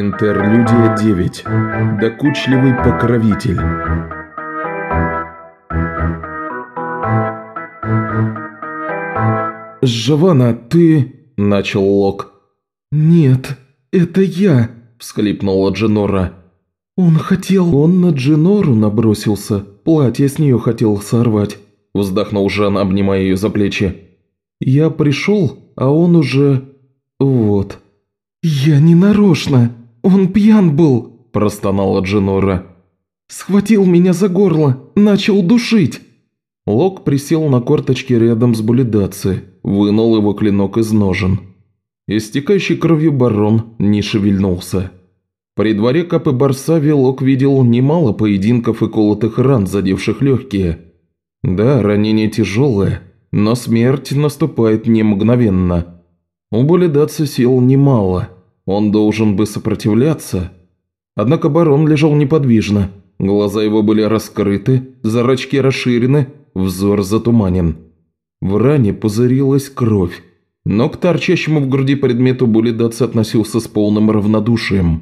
Интерлюдия 9. Докучливый покровитель. «Жавана, ты...» – начал Лок. «Нет, это я», – всхлипнула Дженора. «Он хотел...» «Он на Дженору набросился, платье с нее хотел сорвать», – вздохнул Жан, обнимая ее за плечи. «Я пришел, а он уже... вот». «Я не нарочно, он пьян был», – простонала Дженора. «Схватил меня за горло, начал душить». Лок присел на корточки рядом с Булидаци, вынул его клинок из ножен. Истекающий кровью барон не шевельнулся. При дворе Капы Барсави Лок видел немало поединков и колотых ран, задевших легкие. Да, ранение тяжелое, но смерть наступает не мгновенно. У Булидаци сил немало, он должен бы сопротивляться. Однако барон лежал неподвижно, глаза его были раскрыты, зрачки расширены, взор затуманен. В ране пузырилась кровь, но к торчащему в груди предмету Булидац относился с полным равнодушием.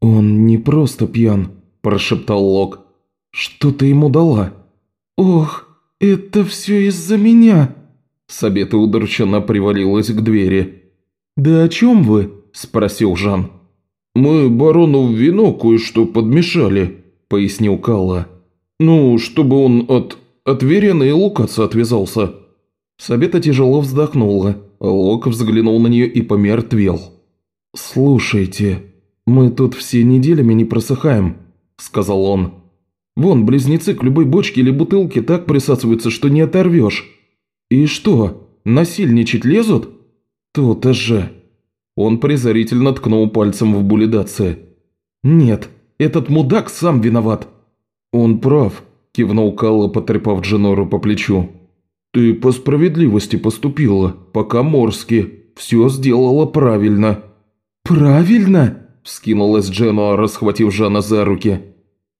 «Он не просто пьян», – прошептал Лок. «Что ты ему дала?» «Ох, это все из-за меня!» Сабета удрученно привалилась к двери. «Да о чем вы?» – спросил Жан. «Мы барону в вино кое-что подмешали», – пояснил Калла. «Ну, чтобы он от от Верена и Лукаца отвязался». Сабета тяжело вздохнула. Лок взглянул на нее и помертвел. «Слушайте, мы тут все неделями не просыхаем», – сказал он. «Вон, близнецы к любой бочке или бутылке так присасываются, что не оторвешь. И что, насильничать лезут? То-то же». Он презрительно ткнул пальцем в булидация. «Нет, этот мудак сам виноват». «Он прав», кивнул Калла, потрепав Дженору по плечу. «Ты по справедливости поступила, по-коморски, все сделала правильно». «Правильно?» – вскинулась Дженуа, расхватив Жана за руки.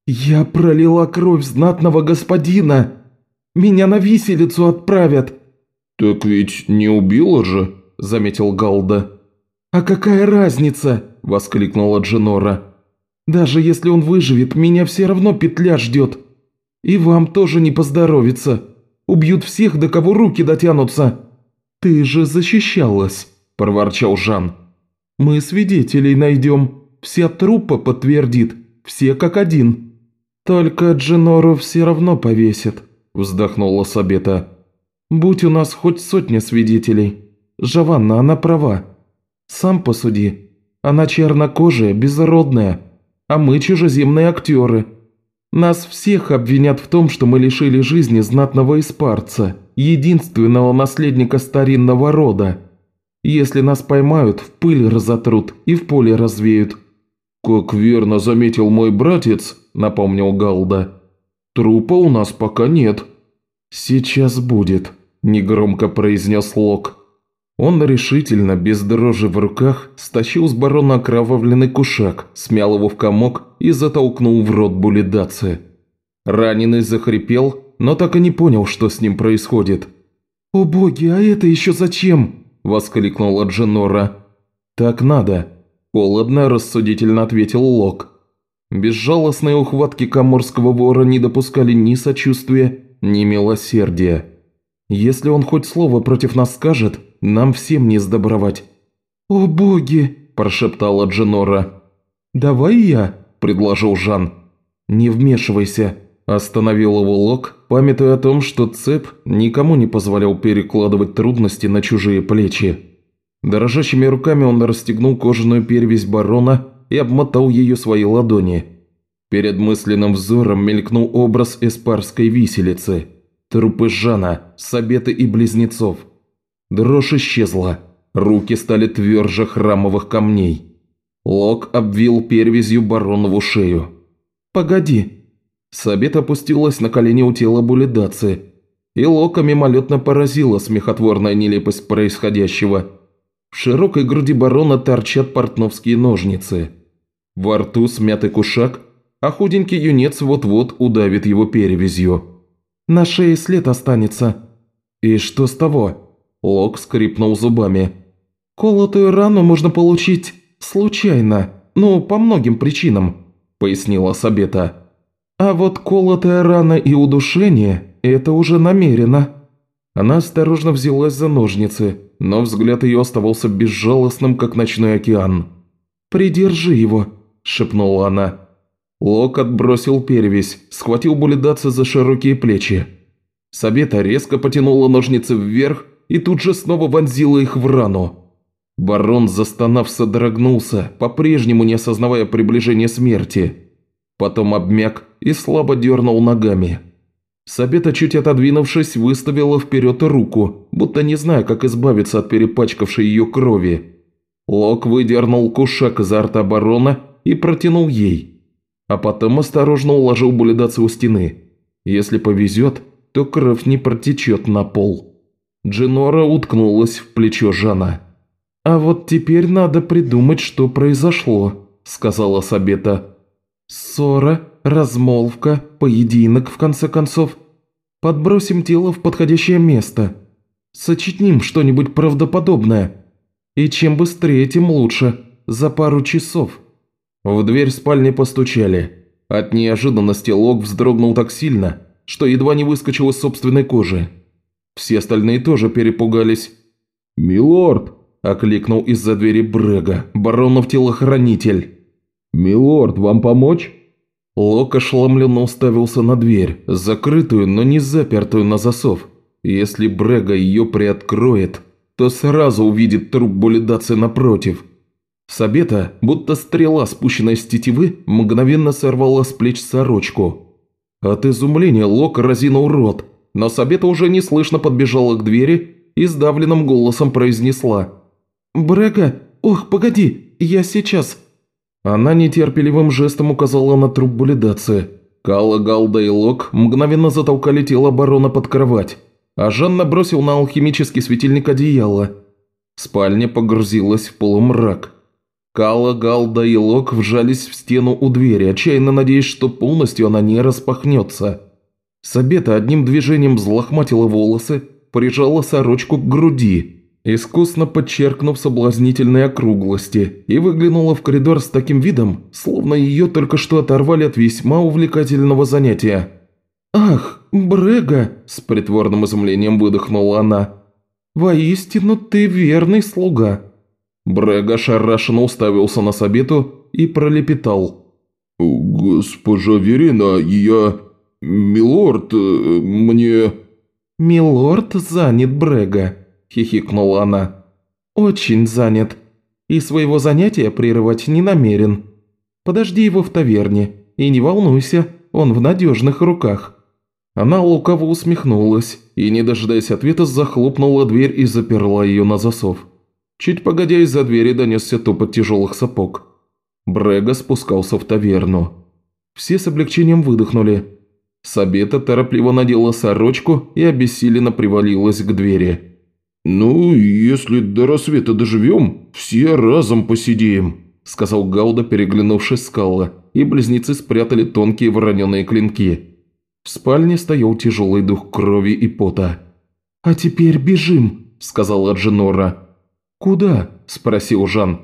«Я пролила кровь знатного господина! Меня на виселицу отправят!» «Так ведь не убила же», – заметил Галда. «А какая разница?» – воскликнула Дженора. «Даже если он выживет, меня все равно петля ждет. И вам тоже не поздоровится. Убьют всех, до кого руки дотянутся». «Ты же защищалась», – проворчал Жан. «Мы свидетелей найдем. Вся труппа подтвердит. Все как один». «Только Дженору все равно повесят», – вздохнула Сабета. «Будь у нас хоть сотня свидетелей. Жаванна, она права. Сам посуди. Она чернокожая, безродная, а мы чужеземные актеры. Нас всех обвинят в том, что мы лишили жизни знатного испарца, единственного наследника старинного рода. Если нас поймают, в пыль разотрут и в поле развеют». «Как верно заметил мой братец», – напомнил Галда. «Трупа у нас пока нет». «Сейчас будет», – негромко произнес Лок. Он решительно, без дрожи в руках, стащил с барона окровавленный кушак, смял его в комок и затолкнул в рот булидации. Раненый захрипел, но так и не понял, что с ним происходит. «О боги, а это еще зачем?» – воскликнула Дженора. «Так надо», – холодно, рассудительно ответил Лок. Безжалостные ухватки коморского вора не допускали ни сочувствия, ни милосердия. Если он хоть слово против нас скажет, нам всем не сдобровать». «О боги!» – прошептала Дженора. «Давай я», – предложил Жан. «Не вмешивайся», – остановил его Лок, памятуя о том, что цеп никому не позволял перекладывать трудности на чужие плечи. Дрожащими руками он расстегнул кожаную перевязь барона и обмотал ее своей ладони. Перед мысленным взором мелькнул образ эспарской виселицы, трупы Жана, Сабеты и Близнецов – Дрожь исчезла, руки стали тверже храмовых камней. Лок обвил перевязью баронову шею. «Погоди!» Сабет опустилась на колени у тела Булидаци, и Лока мимолетно поразила смехотворная нелепость происходящего. В широкой груди барона торчат портновские ножницы. Во рту смятый кушак, а худенький юнец вот-вот удавит его перевязью. «На шее след останется». «И что с того?» Лок скрипнул зубами. «Колотую рану можно получить случайно», ну, по многим причинам», – пояснила Сабета. «А вот колотая рана и удушение – это уже намеренно». Она осторожно взялась за ножницы, но взгляд ее оставался безжалостным, как ночной океан. «Придержи его», – шепнула она. Лок отбросил перевязь, схватил Булидаца за широкие плечи. Сабета резко потянула ножницы вверх и тут же снова вонзила их в рану. Барон, застонав, содрогнулся, по-прежнему не осознавая приближения смерти. Потом обмяк и слабо дернул ногами. Сабета, чуть отодвинувшись, выставила вперед руку, будто не зная, как избавиться от перепачкавшей ее крови. Лок выдернул кушак изо рта барона и протянул ей. А потом осторожно уложил Булидаца у стены. Если повезет, то кровь не протечет на пол. Джинора уткнулась в плечо Жана. «А вот теперь надо придумать, что произошло», – сказала Сабета. «Ссора, размолвка, поединок, в конце концов. Подбросим тело в подходящее место. Сочетним что-нибудь правдоподобное. И чем быстрее, тем лучше. За пару часов». В дверь спальни постучали. От неожиданности Лок вздрогнул так сильно, что едва не выскочил из собственной кожи. Все остальные тоже перепугались. «Милорд!» Окликнул из-за двери Брега, баронов телохранитель. «Милорд, вам помочь?» Лок ошеломленно уставился на дверь, закрытую, но не запертую на засов. Если Брега ее приоткроет, то сразу увидит труп Булидации напротив. Сабета, будто стрела, спущенная с тетивы, мгновенно сорвала с плеч сорочку. От изумления Лок разинул рот, но Сабета уже неслышно подбежала к двери и сдавленным голосом произнесла «Брега, ох, погоди, я сейчас». Она нетерпеливым жестом указала на труп булидации. Калла, Галда и Лок мгновенно затолкали тело барона под кровать, а Жанна бросил на алхимический светильник одеяло. Спальня погрузилась в полумрак. Калла, Галда и Лок вжались в стену у двери, отчаянно надеясь, что полностью она не распахнется. Сабета одним движением взлохматила волосы, прижала сорочку к груди искусно подчеркнув соблазнительные округлости, и выглянула в коридор с таким видом, словно ее только что оторвали от весьма увлекательного занятия. «Ах, Брега!» – с притворным изумлением выдохнула она. «Воистину ты верный слуга!» Брега шарашенно уставился на Сабету и пролепетал. «Госпожа Верина, я... Милорд, мне...» «Милорд занят Брега», хихикнула она. «Очень занят. И своего занятия прерывать не намерен. Подожди его в таверне, и не волнуйся, он в надежных руках». Она лукаво усмехнулась и, не дожидаясь ответа, захлопнула дверь и заперла ее на засов. Чуть погодя из-за двери донесся топот тяжелых сапог. Брега спускался в таверну. Все с облегчением выдохнули. Сабета торопливо надела сорочку и обессиленно привалилась к двери. «Ну, если до рассвета доживем, все разом посидеем», – сказал Гауда, переглянувшись с Калла, и близнецы спрятали тонкие вороненые клинки. В спальне стоял тяжелый дух крови и пота. «А теперь бежим», – сказала Дженора. «Куда?» – спросил Жан.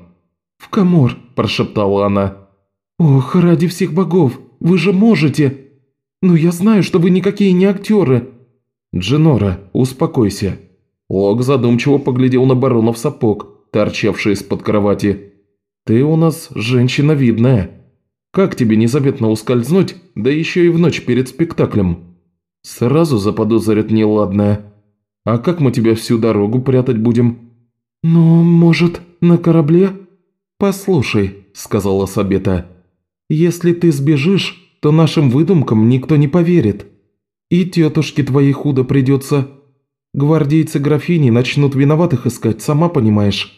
«В Камор», – прошептала она. «Ох, ради всех богов, вы же можете!» «Ну, я знаю, что вы никакие не актеры!» «Дженора, успокойся. Лок задумчиво поглядел на баронов сапог, торчавший из-под кровати. «Ты у нас женщина видная. Как тебе незаметно ускользнуть, да еще и в ночь перед спектаклем? Сразу заподозрят неладное. А как мы тебя всю дорогу прятать будем?» «Ну, может, на корабле?» «Послушай», – сказала Сабета, – «если ты сбежишь, то нашим выдумкам никто не поверит. И тетушке твоей худо придется, Гвардейцы графини начнут виноватых искать, сама понимаешь.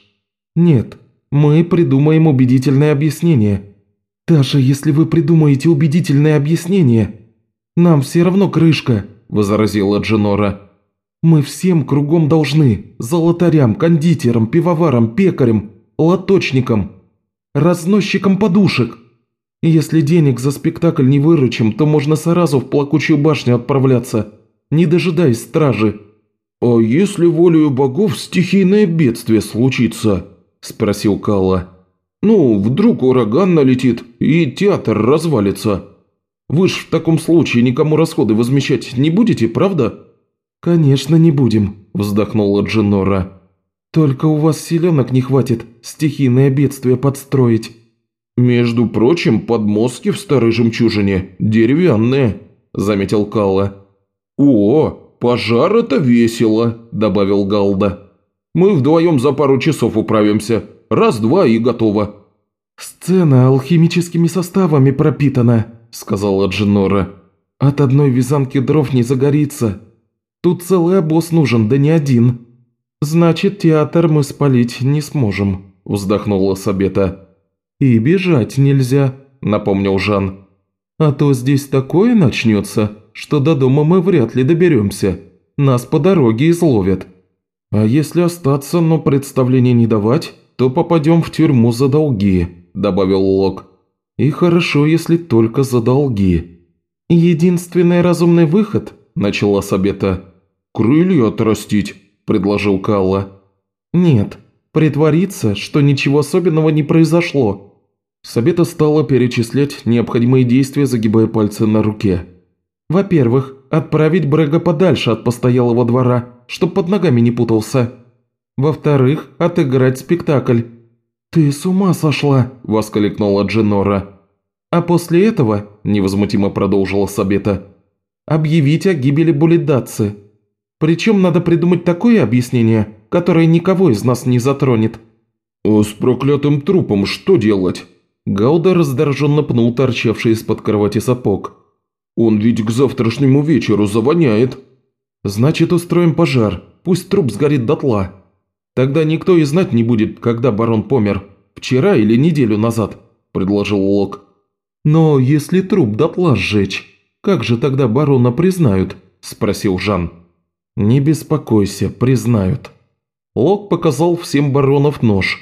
Нет, мы придумаем убедительное объяснение. Даже если вы придумаете убедительное объяснение, нам все равно крышка, возразила Дженора. Мы всем кругом должны, золотарям, кондитерам, пивоварам, пекарям, лоточникам, разносчикам подушек. Если денег за спектакль не выручим, то можно сразу в плакучую башню отправляться, не дожидаясь стражи. «А если волею богов стихийное бедствие случится?» – спросил Калла. Ну, вдруг ураган налетит и театр развалится. Вы ж в таком случае никому расходы возмещать не будете, правда?» «Конечно не будем», – вздохнула Дженора. «Только у вас селенок не хватит стихийное бедствие подстроить». «Между прочим, подмостки в старой жемчужине деревянные», – заметил Калла. «О, пожар это весело», – добавил Галда. «Мы вдвоем за пару часов управимся. Раз-два и готово». «Сцена алхимическими составами пропитана», – сказала Дженора. «От одной вязанки дров не загорится. Тут целый обоз нужен, да не один». «Значит, театр мы спалить не сможем», – вздохнула Сабета. «И бежать нельзя», – напомнил Жан. «А то здесь такое начнется, что до дома мы вряд ли доберемся. Нас по дороге изловят. А если остаться, но представление не давать, то попадем в тюрьму за долги», – добавил Лок. «И хорошо, если только за долги». «Единственный разумный выход», – начала Сабета. «Крылья отрастить», – предложил Калла. «Нет, притвориться, что ничего особенного не произошло». Сабета стала перечислять необходимые действия, загибая пальцы на руке. «Во-первых, отправить Брэга подальше от постоялого двора, чтоб под ногами не путался. Во-вторых, отыграть спектакль». «Ты с ума сошла!» – воскликнула Дженора. «А после этого», – невозмутимо продолжила Сабета, – «объявить о гибели Булидатцы. Причем надо придумать такое объяснение, которое никого из нас не затронет». «А с проклятым трупом что делать?» Гауда раздраженно пнул торчавший из-под кровати сапог. «Он ведь к завтрашнему вечеру завоняет». «Значит, устроим пожар. Пусть труп сгорит дотла. Тогда никто и знать не будет, когда барон помер. Вчера или неделю назад», – предложил Лок. «Но если труп дотла сжечь, как же тогда барона признают?» – спросил Жан. «Не беспокойся, признают». Лок показал всем баронов нож.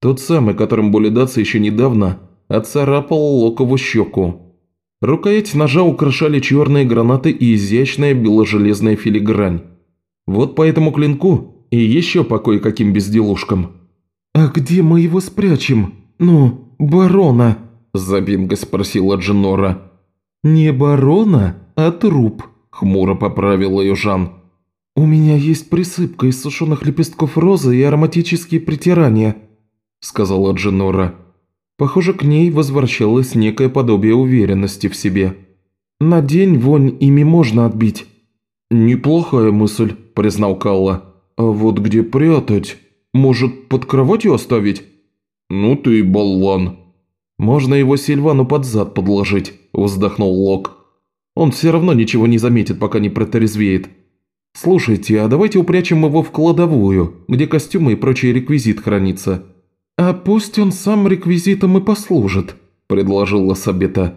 Тот самый, которым Булидаться еще недавно отцарапал Локову щеку. Рукоять ножа украшали черные гранаты и изящная беложелезная филигрань. Вот по этому клинку и еще по кое-каким безделушкам. «А где мы его спрячем? Ну, барона?» – забинго спросила Дженора. «Не барона, а труп», – хмуро поправил ее Жан. «У меня есть присыпка из сушеных лепестков розы и ароматические притирания», – сказала Дженора. Похоже, к ней возвращалось некое подобие уверенности в себе. «На день вонь ими можно отбить». «Неплохая мысль», – признал Калла. «А вот где прятать? Может, под кроватью оставить?» «Ну ты болван». «Можно его Сильвану под зад подложить», – вздохнул Лок. «Он все равно ничего не заметит, пока не протрезвеет». «Слушайте, а давайте упрячем его в кладовую, где костюмы и прочий реквизит хранится». «А пусть он сам реквизитом и послужит», – предложила Сабета.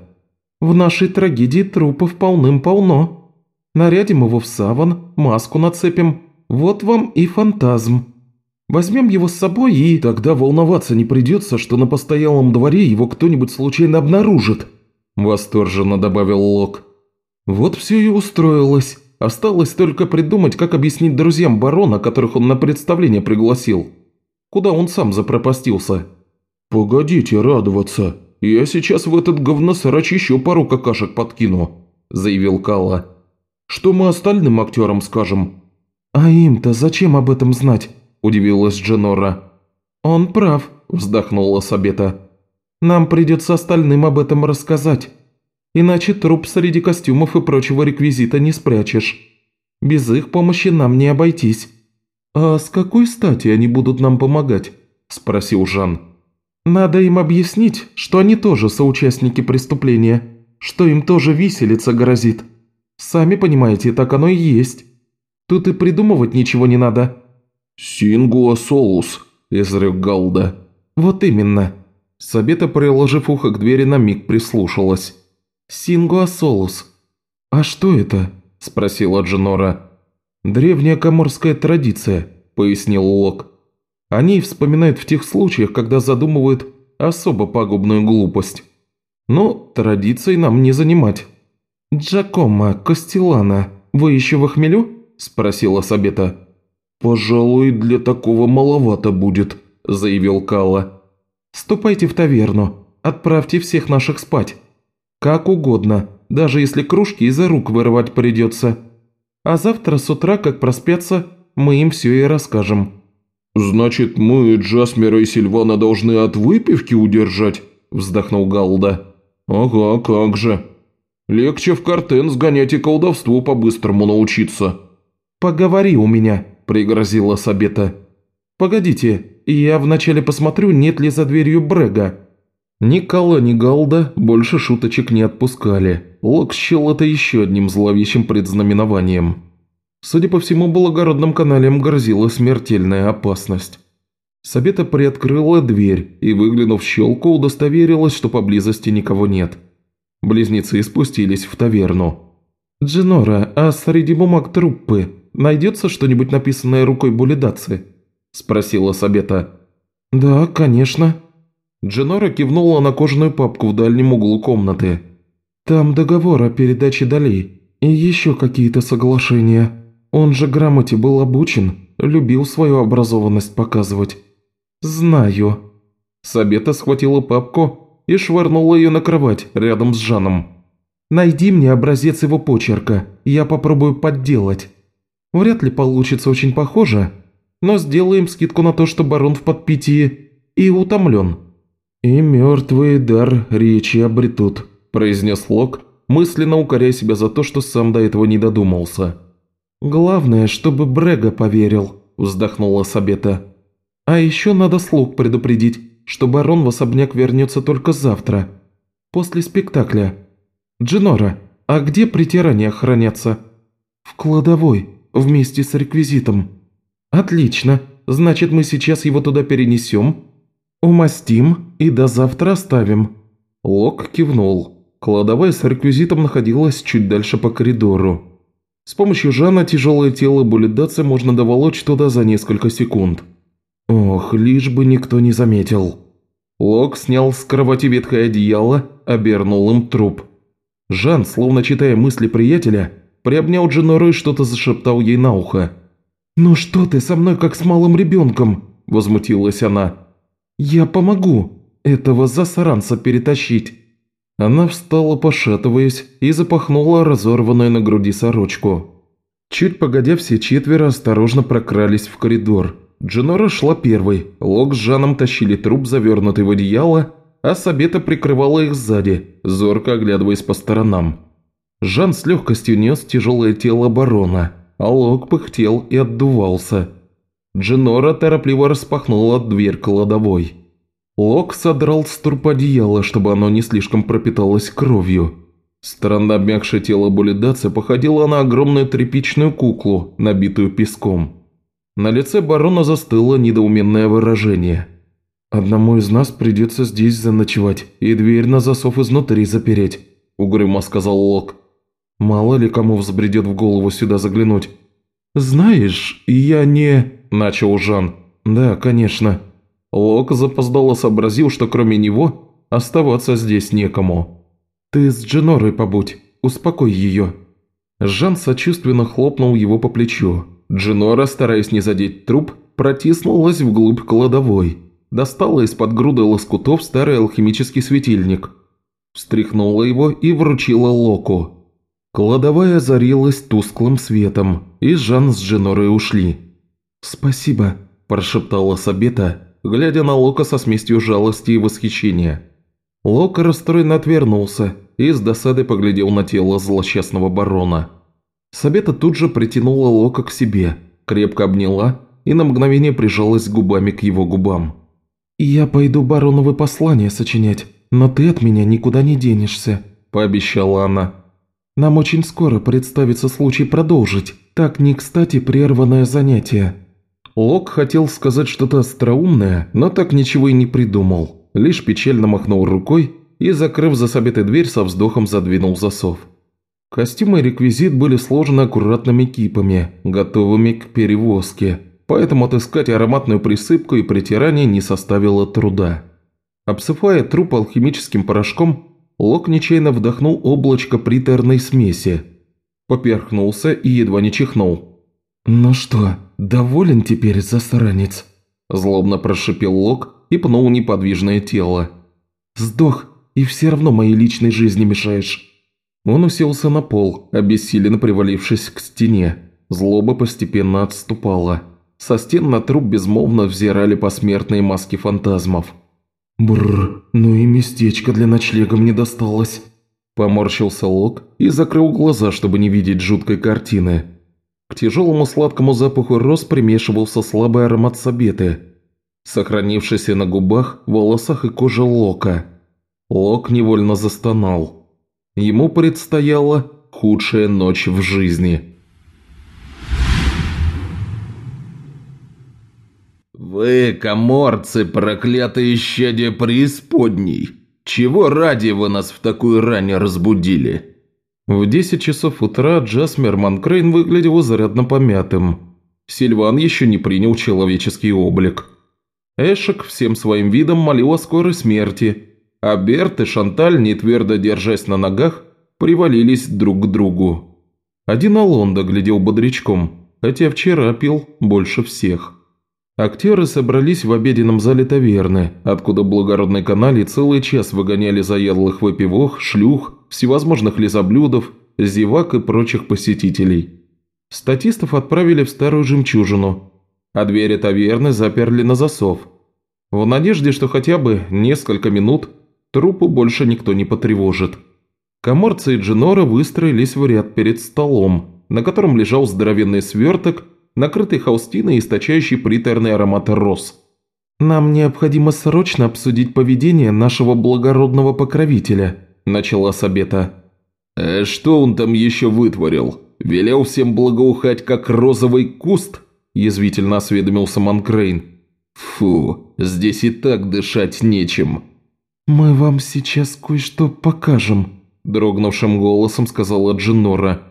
«В нашей трагедии трупов полным-полно. Нарядим его в саван, маску нацепим. Вот вам и фантазм. Возьмем его с собой и...» «Тогда волноваться не придется, что на постоялом дворе его кто-нибудь случайно обнаружит», – восторженно добавил Лок. «Вот все и устроилось». Осталось только придумать, как объяснить друзьям барона, которых он на представление пригласил. Куда он сам запропастился? «Погодите радоваться. Я сейчас в этот говносрач еще пару какашек подкину», – заявил Калла. «Что мы остальным актерам скажем?» «А им-то зачем об этом знать?» – удивилась Дженора. «Он прав», – вздохнула Сабета. «Нам придется остальным об этом рассказать». Иначе труп среди костюмов и прочего реквизита не спрячешь. Без их помощи нам не обойтись». «А с какой стати они будут нам помогать?» – спросил Жан. «Надо им объяснить, что они тоже соучастники преступления, что им тоже виселица грозит. Сами понимаете, так оно и есть. Тут и придумывать ничего не надо». «Сингуа солус», – изрек Галда. «Вот именно». Сабета, приложив ухо к двери, на миг прислушалась. «Сингуасолус». «А что это?» – спросила Дженора. «Древняя коморская традиция», – пояснил Лок. «Они вспоминают в тех случаях, когда задумывают особо пагубную глупость. Но традиций нам не занимать». «Джакомо Костелана, вы еще в хмелю?» – спросила Сабета. «Пожалуй, для такого маловато будет», – заявил Калла. Ступайте в таверну, отправьте всех наших спать. Как угодно, даже если кружки из-за рук вырывать придется. А завтра с утра, как проспятся, мы им все и расскажем». «Значит, мы Джасмера и Сильвана должны от выпивки удержать?» – вздохнул Галда. «Ага, как же. Легче в картен сгонять и колдовству по-быстрому научиться». «Поговори у меня», – пригрозила Сабета. «Погодите, я вначале посмотрю, нет ли за дверью Брега». Ни Кала, ни Галда больше шуточек не отпускали. Лок счел это еще одним зловещим предзнаменованием. Судя по всему, благородным каналям грозила смертельная опасность. Сабета приоткрыла дверь и, выглянув в щелку, удостоверилась, что поблизости никого нет. Близнецы спустились в таверну. «Дженора, а среди бумаг труппы найдется что-нибудь написанное рукой Булидаци?» – спросила Сабета. «Да, конечно». Дженора кивнула на кожаную папку в дальнем углу комнаты. «Там договор о передаче долей и еще какие-то соглашения». Он же грамоте был обучен, любил свою образованность показывать. Знаю. Сабета схватила папку и швырнула ее на кровать рядом с Жаном. Найди мне образец его почерка, я попробую подделать. Вряд ли получится очень похоже, но сделаем скидку на то, что барон в подпитии и утомлен. «И мертвый дар речи обретут», – произнес Лок, мысленно укоряя себя за то, что сам до этого не додумался. «Главное, чтобы Брега поверил», – вздохнула Сабета. «А еще надо слуг предупредить, что барон в особняк вернется только завтра, после спектакля. Джинора, а где притирания хранятся?» «В кладовой, вместе с реквизитом». «Отлично, значит мы сейчас его туда перенесем, умастим и до завтра оставим». Лок кивнул. Кладовая с реквизитом находилась чуть дальше по коридору. С помощью Жана тяжелое тело Булидатса можно доволочь туда за несколько секунд. Ох, лишь бы никто не заметил. Лок снял с кровати ветхое одеяло, обернул им труп. Жан, словно читая мысли приятеля, приобнял Дженору и что-то зашептал ей на ухо. «Ну что ты со мной как с малым ребенком?» – возмутилась она. «Я помогу этого засранца перетащить». Она встала, пошатываясь, и запахнула разорванную на груди сорочку. Чуть погодя, все четверо осторожно прокрались в коридор. Дженора шла первой, Лок с Жаном тащили труп, завернутый в одеяло, а Сабета прикрывала их сзади, зорко оглядываясь по сторонам. Жан с легкостью нес тяжелое тело барона, а Лок пыхтел и отдувался. Дженора торопливо распахнула дверь кладовой. Лок содрал с трупа одеяло, чтобы оно не слишком пропиталось кровью. Странно обмякшее тело Булидаца походило на огромную тряпичную куклу, набитую песком. На лице барона застыло недоуменное выражение. «Одному из нас придется здесь заночевать и дверь на засов изнутри запереть», – угрюмо сказал Лок. «Мало ли кому взбредет в голову сюда заглянуть». «Знаешь, я не...» – начал Жан. «Да, конечно». Лок запоздало сообразил, что кроме него оставаться здесь некому. «Ты с Дженорой побудь, успокой ее». Жан сочувственно хлопнул его по плечу. Дженора, стараясь не задеть труп, протиснулась вглубь кладовой. Достала из-под груды лоскутов старый алхимический светильник. Встряхнула его и вручила Локу. Кладовая озарилась тусклым светом, и Жан с Дженорой ушли. «Спасибо», – прошептала Сабета, глядя на Лока со смесью жалости и восхищения. Лок расстроенно отвернулся и с досадой поглядел на тело злосчастного барона. Сабета тут же притянула Лока к себе, крепко обняла и на мгновение прижалась губами к его губам. «Я пойду бароновы послания сочинять, но ты от меня никуда не денешься», – пообещала она. «Нам очень скоро представится случай продолжить, так не кстати прерванное занятие». Лок хотел сказать что-то остроумное, но так ничего и не придумал. Лишь печально махнул рукой и, закрыв за собой дверь, со вздохом задвинул засов. Костюмы и реквизит были сложены аккуратными кипами, готовыми к перевозке, поэтому отыскать ароматную присыпку и притирание не составило труда. Обсыпая труп алхимическим порошком, Лок нечаянно вдохнул облачко приторной смеси. Поперхнулся и едва не чихнул. «Ну что, доволен теперь, засранец?» Злобно прошипел Лок и пнул неподвижное тело. «Сдох, и все равно моей личной жизни мешаешь». Он уселся на пол, обессиленно привалившись к стене. Злоба постепенно отступала. Со стен на труп безмолвно взирали посмертные маски фантазмов. «Бррр, ну и местечко для ночлега мне досталось». Поморщился Лок и закрыл глаза, чтобы не видеть жуткой картины. К тяжелому сладкому запаху роз примешивался слабый аромат сабеты, сохранившийся на губах, волосах и коже Лока. Лок невольно застонал. Ему предстояла худшая ночь в жизни. «Вы, коморцы, проклятые щадя преисподней! Чего ради вы нас в такую рань разбудили?» В 10 часов утра Джасмер Манкрейн выглядел изрядно помятым. Сильван еще не принял человеческий облик. Эшек всем своим видом молил о скорой смерти, а Берт и Шанталь, не твердо держась на ногах, привалились друг к другу. Один Алонда глядел бодрячком, хотя вчера пил больше всех. Актеры собрались в обеденном зале таверны, откуда благородной канале целый час выгоняли заядлых выпивох, шлюх, всевозможных лизоблюдов, зевак и прочих посетителей. Статистов отправили в старую жемчужину, а двери таверны заперли на засов. В надежде, что хотя бы несколько минут трупу больше никто не потревожит. Коморцы и Джинора выстроились в ряд перед столом, на котором лежал здоровенный сверток, накрытый хаустиной, источающий приторный аромат роз. «Нам необходимо срочно обсудить поведение нашего благородного покровителя», – начала Сабета. «Э, что он там еще вытворил? Велел всем благоухать, как розовый куст?» – язвительно осведомился Манкрейн. «Фу, здесь и так дышать нечем». «Мы вам сейчас кое-что покажем», – дрогнувшим голосом сказала Джинора.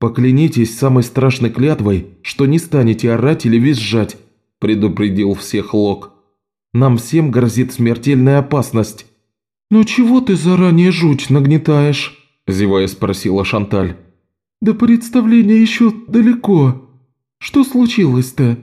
«Поклянитесь самой страшной клятвой, что не станете орать или визжать», – предупредил всех Лок. «Нам всем грозит смертельная опасность». «Ну чего ты заранее жуть нагнетаешь?» – зевая спросила Шанталь. «Да представление еще далеко. Что случилось-то?»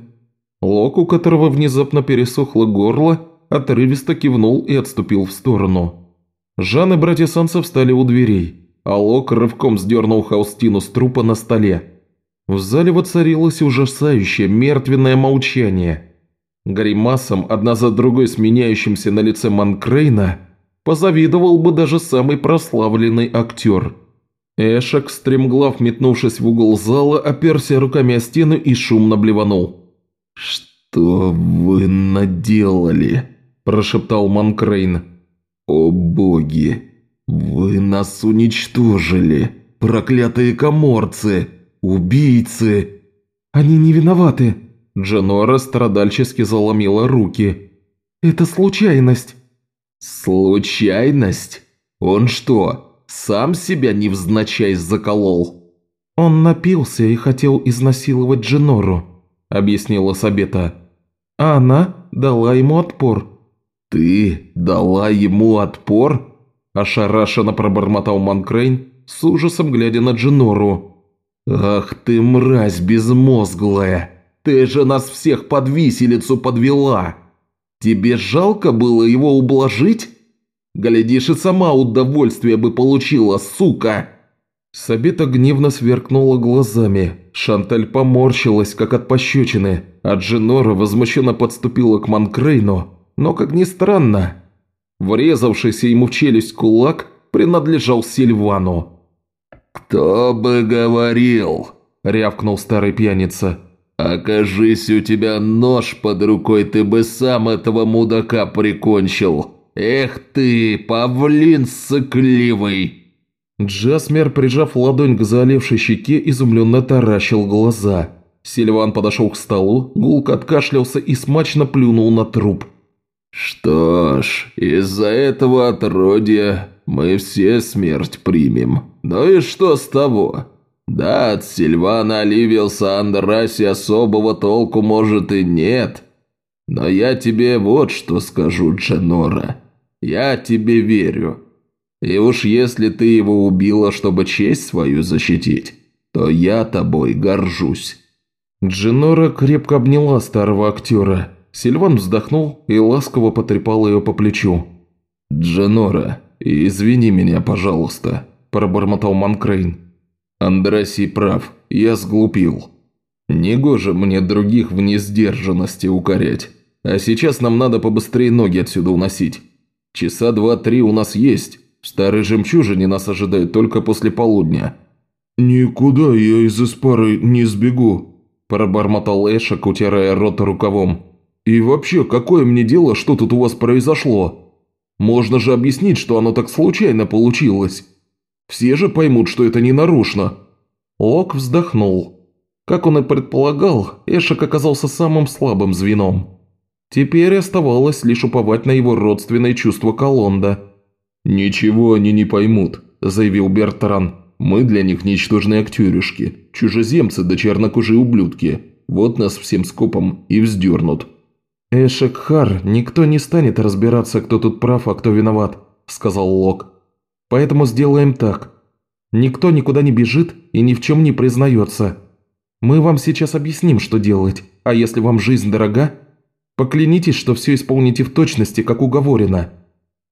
Лок, у которого внезапно пересохло горло, отрывисто кивнул и отступил в сторону. Жан и братья Санса встали у дверей, а Лок рывком сдернул Хаустину с трупа на столе. В зале воцарилось ужасающее мертвенное молчание. Гримасом, одна за другой сменяющимся на лице Манкрейна, позавидовал бы даже самый прославленный актер. Эшек, стремглав метнувшись в угол зала, оперся руками о стену и шумно блеванул. «Что вы наделали?» – прошептал Манкрейн. «О боги! Вы нас уничтожили! Проклятые коморцы! Убийцы!» «Они не виноваты!» Дженора страдальчески заломила руки. «Это случайность!» «Случайность? Он что, сам себя невзначай заколол?» «Он напился и хотел изнасиловать Дженору», – объяснила Сабета. «А она дала ему отпор». «Ты дала ему отпор?» – ошарашенно пробормотал Манкрейн, с ужасом глядя на Дженору. «Ах ты, мразь безмозглая! Ты же нас всех под виселицу подвела! Тебе жалко было его ублажить? Глядишь, и сама удовольствие бы получила, сука!» Сабита гневно сверкнула глазами. Шанталь поморщилась, как от пощечины, а Дженора возмущенно подступила к Манкрейну, но, как ни странно, врезавшийся ему в челюсть кулак принадлежал Сильвану. «Кто бы говорил!» – рявкнул старый пьяница. «Окажись у тебя нож под рукой, ты бы сам этого мудака прикончил! Эх ты, павлин сыкливый!» Джасмер, прижав ладонь к заолевшей щеке, изумленно таращил глаза. Сильван подошел к столу, гулко откашлялся и смачно плюнул на труп. «Что ж, из-за этого отродья мы все смерть примем. Ну и что с того? Да, от Сильвана Оливиуса Андраси особого толку может и нет. Но я тебе вот что скажу, Дженора. Я тебе верю. И уж если ты его убила, чтобы честь свою защитить, то я тобой горжусь». Дженора крепко обняла старого актера. Сильван вздохнул и ласково потрепал ее по плечу. «Дженора, извини меня, пожалуйста», – пробормотал Манкрейн. «Андрасий прав, я сглупил. Негоже мне других в несдержанности укорять. А сейчас нам надо побыстрее ноги отсюда уносить. Часа два-три у нас есть. В старой нас ожидают только после полудня». «Никуда я из Испары не сбегу», – пробормотал Эшек, утирая рот рукавом. «И вообще, какое мне дело, что тут у вас произошло? Можно же объяснить, что оно так случайно получилось. Все же поймут, что это не нарочно». Лок вздохнул. Как он и предполагал, Эшек оказался самым слабым звеном. Теперь оставалось лишь уповать на его родственное чувство Колонда. «Ничего они не поймут», – заявил Бертран. Мы для них ничтожные актерюшки, чужеземцы да чернокожие ублюдки. Вот нас всем скопом и вздернут». «Эшекхар, никто не станет разбираться, кто тут прав, а кто виноват», – сказал Лок. «Поэтому сделаем так. Никто никуда не бежит и ни в чем не признается. Мы вам сейчас объясним, что делать, а если вам жизнь дорога, поклянитесь, что все исполните в точности, как уговорено».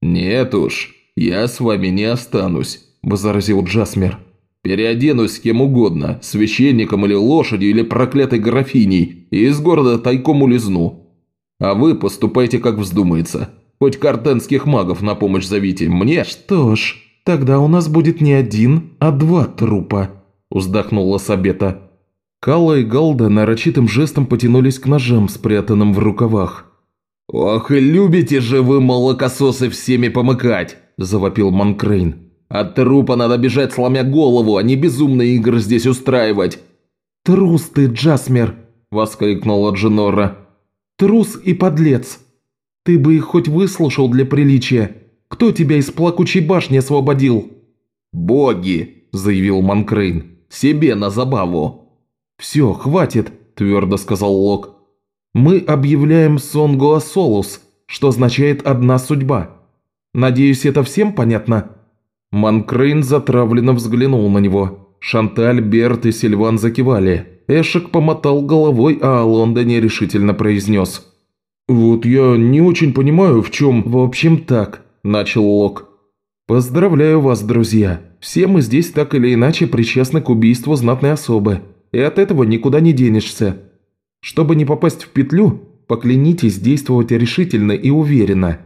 «Нет уж, я с вами не останусь», – возразил Джасмер. «Переоденусь с кем угодно, священником или лошадью или проклятой графиней, и из города тайком улизну. А вы поступайте, как вздумается. Хоть картенских магов на помощь зовите, мне...» «Что ж, тогда у нас будет не один, а два трупа», – вздохнула Сабета. Калла и Галда нарочитым жестом потянулись к ножам, спрятанным в рукавах. «Ох и любите же вы, молокососы, всеми помыкать!» – завопил Манкрейн. От трупа надо бежать, сломя голову, а не безумные игры здесь устраивать!» «Трус ты, Джасмер!» – воскликнула Дженора. «Трус и подлец! Ты бы их хоть выслушал для приличия. Кто тебя из плакучей башни освободил?» «Боги!» – заявил Манкрейн. «Себе на забаву!» «Все, хватит!» – твердо сказал Лок. «Мы объявляем Сонгуа Солус, что означает «одна судьба». Надеюсь, это всем понятно?» Манкрейн затравленно взглянул на него. Шанталь, Берт и Сильван закивали. Эшек помотал головой, а Алонда нерешительно произнес. «Вот я не очень понимаю, в чем...» «В общем так», – начал Лок. «Поздравляю вас, друзья. Все мы здесь так или иначе причастны к убийству знатной особы, и от этого никуда не денешься. Чтобы не попасть в петлю, поклянитесь действовать решительно и уверенно.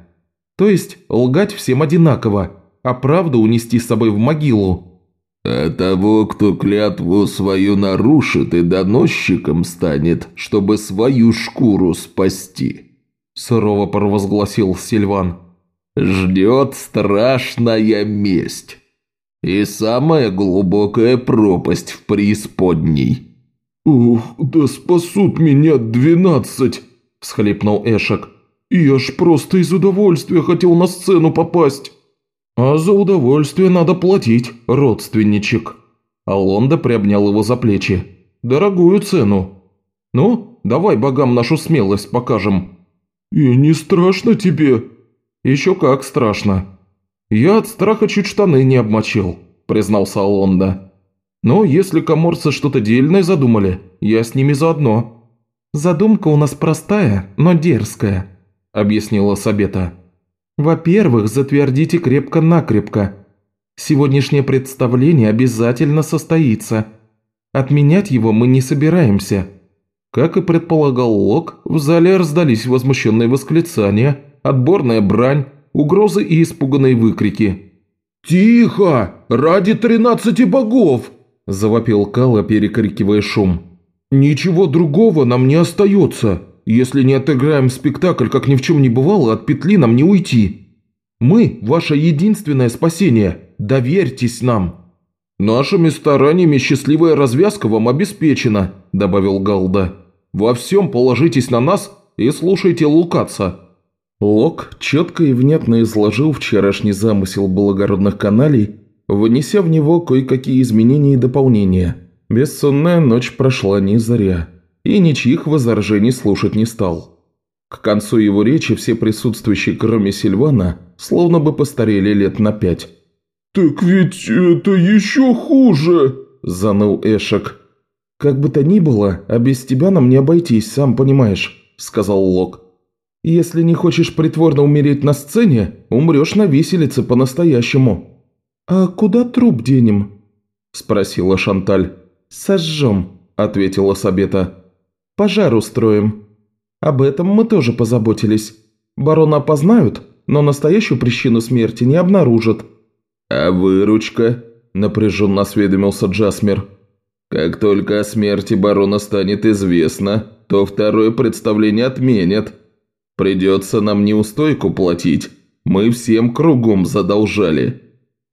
То есть лгать всем одинаково, а правду унести с собой в могилу». «А того, кто клятву свою нарушит и доносчиком станет, чтобы свою шкуру спасти», – сурово провозгласил Сильван. «Ждет страшная месть и самая глубокая пропасть в преисподней». «Ух, да спасут меня двенадцать!» – всхлипнул Эшек. «Я ж просто из удовольствия хотел на сцену попасть!» «А за удовольствие надо платить, родственничек». Алонда приобнял его за плечи. «Дорогую цену. Ну, давай богам нашу смелость покажем». «И не страшно тебе?» «Еще как страшно. Я от страха чуть штаны не обмочил», – признался Алонда. «Но если коморцы что-то дельное задумали, я с ними заодно». «Задумка у нас простая, но дерзкая», – объяснила Сабета. Во-первых, затвердите крепко-накрепко. Сегодняшнее представление обязательно состоится. Отменять его мы не собираемся. Как и предполагал Лок, в зале раздались возмущенные восклицания, отборная брань, угрозы и испуганные выкрики. «Тихо! Ради тринадцати богов!» – завопил Кала, перекрикивая шум. «Ничего другого нам не остается. Если не отыграем спектакль, как ни в чем не бывало, от петли нам не уйти. Мы – ваше единственное спасение. Доверьтесь нам». «Нашими стараниями счастливая развязка вам обеспечена», – добавил Галда. «Во всем положитесь на нас и слушайте Лукаца». Лок четко и внятно изложил вчерашний замысел благородных каналей, внеся в него кое-какие изменения и дополнения. Бессонная ночь прошла не зря и ничьих возражений слушать не стал. К концу его речи все присутствующие, кроме Сильвана, словно бы постарели лет на пять. «Так ведь это еще хуже!» – заныл Эшек. «Как бы то ни было, а без тебя нам не обойтись, сам понимаешь», – сказал Лок. Если не хочешь притворно умереть на сцене, умрешь на виселице по-настоящему». «А куда труп денем?» – спросила Шанталь. «Сожжем», – ответила Сабета. «Пожар устроим. Об этом мы тоже позаботились. Барона опознают, но настоящую причину смерти не обнаружат». «А выручка?» – напряженно осведомился Джасмер. «Как только о смерти барона станет известно, то второе представление отменят. Придется нам неустойку платить. Мы всем кругом задолжали».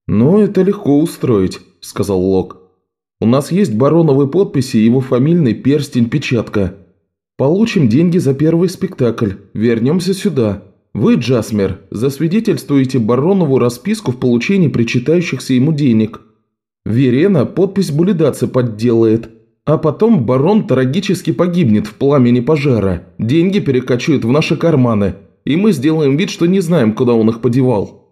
«Ну, это легко устроить», – сказал Лок. «У нас есть бароновые подписи и его фамильный перстень-печатка. Получим деньги за первый спектакль, вернемся сюда. Вы, Джасмер, засвидетельствуете баронову расписку в получении причитающихся ему денег. Верена подпись Булидаца подделает, а потом барон трагически погибнет в пламени пожара. Деньги перекочуют в наши карманы, и мы сделаем вид, что не знаем, куда он их подевал».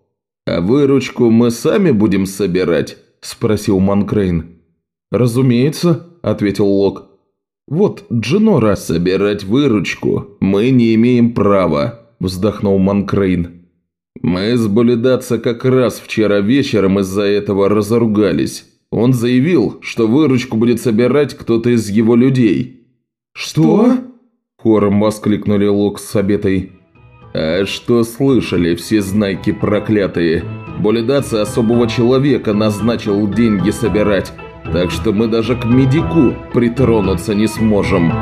«А выручку мы сами будем собирать?» – спросил Манкрейн. «Разумеется», – ответил Лок. «Вот, Дженора, собирать выручку мы не имеем права», – вздохнул Манкрейн. «Мы с Булидаца как раз вчера вечером из-за этого разоругались. Он заявил, что выручку будет собирать кто-то из его людей». «Что?» – хором воскликнули Лок с Обетой. «А что слышали все знайки проклятые? Булидаца особого человека назначил деньги собирать» так что мы даже к медику притронуться не сможем.